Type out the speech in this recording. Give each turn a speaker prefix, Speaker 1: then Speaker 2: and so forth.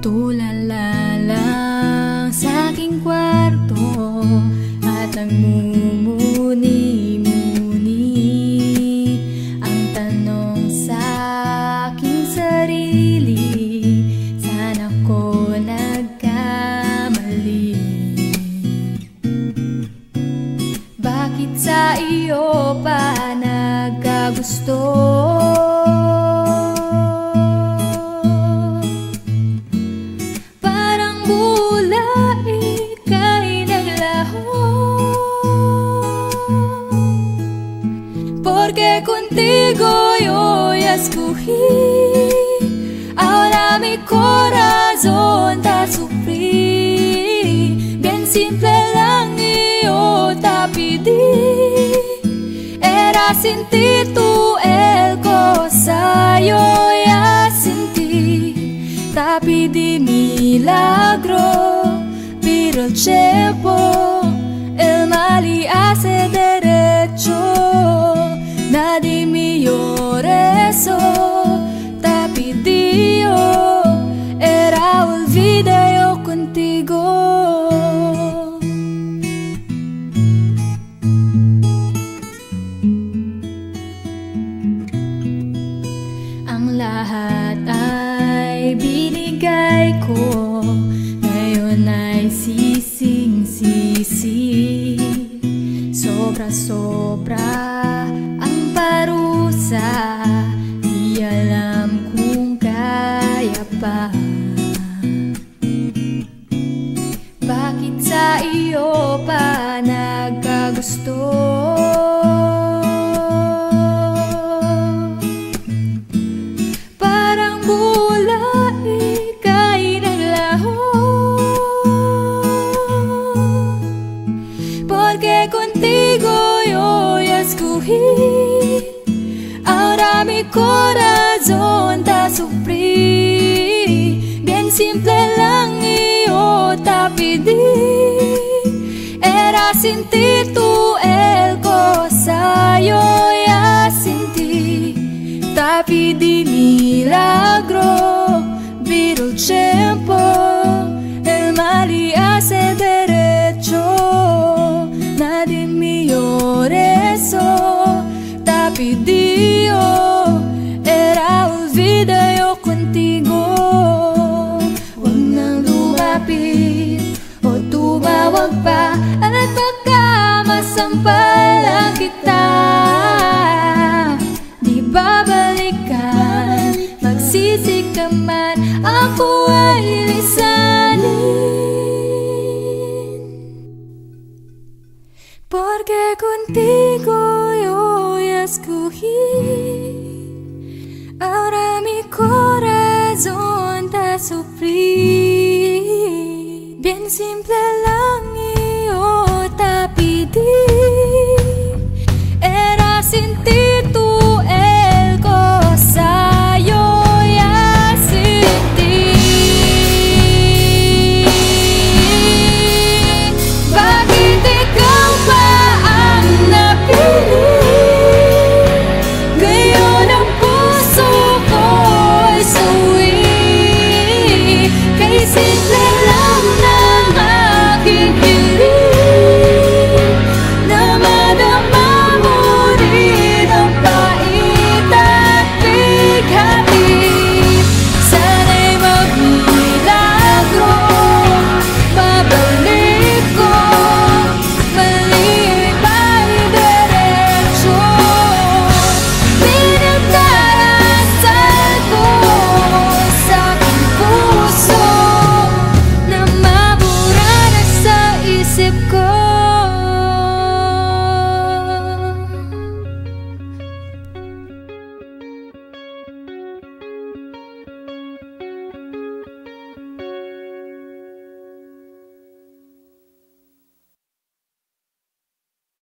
Speaker 1: Tulala lang sa aking kwarto At ang mumuni-muni. Ang tanong sa aking sarili Sana ko nagkamali? Bakit sa iyo pa nagkagusto? Porque contigo yo escogí. Ahora mi corazón te sufrí Bien simple lang yo te pedí. Era sin ti tú el cosa yo ya sentí Te pedí milagro Pero el tiempo el mal y hace derecho Te pedí yo Era olvide yo contigo. Ang lahat ay binigay ko Ngayon ay sising-sisi. Sobra-sobra nagkagusto? Parang bula ika'y naglaho. Porque contigo yo escogí. Ahora mi corazón te sufrí Bien simple lang yo te pedí. Era sin ti milagro Pero el tiempo el mal y hace derecho Nadie mejor eso Te pedí yo Era olvide yo contigo. Huwag nang lumapit O tumawag pa At baka masampalan Magsisi ka man Ako ay lisanin Porque contigo yo ya escogí. Ahora mi corazón te sufrí Bien simple